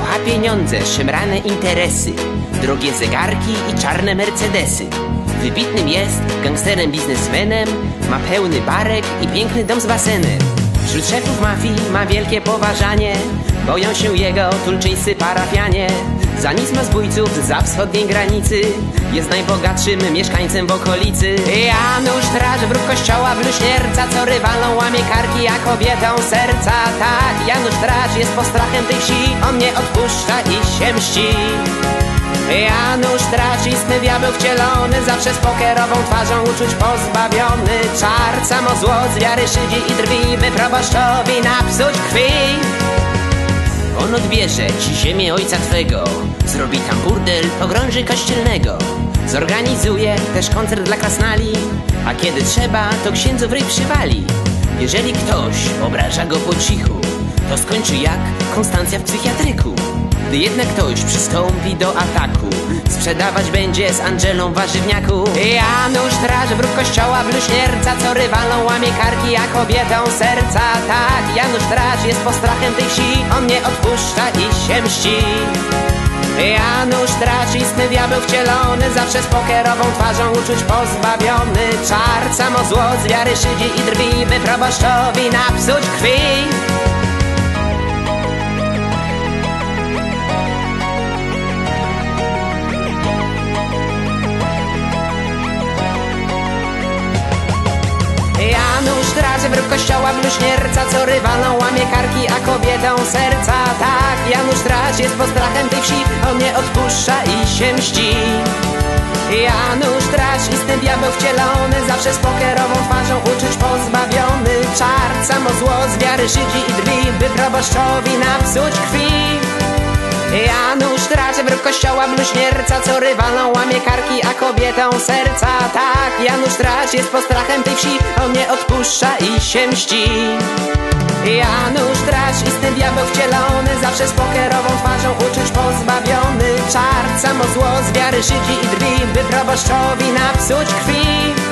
Kocha pieniądze, szemrane interesy, drogie zegarki i czarne mercedesy. Wybitnym jest, gangsterem, biznesmenem, ma pełny barek i piękny dom z basenem. Wśród szefów mafii ma wielkie poważanie, boją się jego tulczyńscy parafianie. Za nic ma zbójców za wschodniej granicy, jest najbogatszym mieszkańcem w okolicy. Draż, wróg kościoła bluźnierca, co rywalą łamie karki, a kobietą serca. Tak, Janusz Draż jest postrachem tej wsi, on nie odpuszcza i się mści. Janusz tracisty diabeł wcielony Zawsze z pokerową twarzą uczuć pozbawiony Czar, samo zło z wiary szydzi i drwi By proboszczowi napsuć krwi On odbierze ci ziemię ojca twego. Zrobi tam burdel pogrąży kościelnego. Zorganizuje też koncert dla krasnali. A kiedy trzeba, to księdzu w ryj przywali. Jeżeli ktoś obraża go po cichu To skończy jak Konstancja w psychiatryku. Gdy jednak ktoś przystąpi do ataku Sprzedawać będzie z Angelą warzywniaku. Janusz Draż, wróg kościoła bluźnierca Co rywalą łamie karki, a kobietą serca. Tak, Janusz Draż jest postrachem tej wsi. On nie odpuszcza i się mści. Janusz Draż, istny diabeł wcielony Zawsze z pokerową twarzą uczuć pozbawiony. Czar, samo zło z wiary szydzi i drwi By proboszczowi napsuć krwi Janusz Draży, wróg kościoła bluźnierca Co rywalą łamie karki, a kobietą serca. Tak, Janusz Draż jest postrachem tej wsi On nie odpuszcza i się mści. Janusz Draż, istny diabeł wcielony Zawsze z pokerową twarzą uczuć pozbawiony. Czar, samo zło z wiary szydzi i drwi By proboszczowi napsuć kościoła bluźnierca Co rywalą łamie karki, a kobietą serca. Tak, Janusz Draż jest postrachem tej wsi On nie odpuszcza i się mści. Janusz Draż, istny diabeł wcielony Zawsze z pokerową twarzą uczuć pozbawiony. Czar, samo zło z wiary szydzi i drwi By proboszczowi napsuć krwi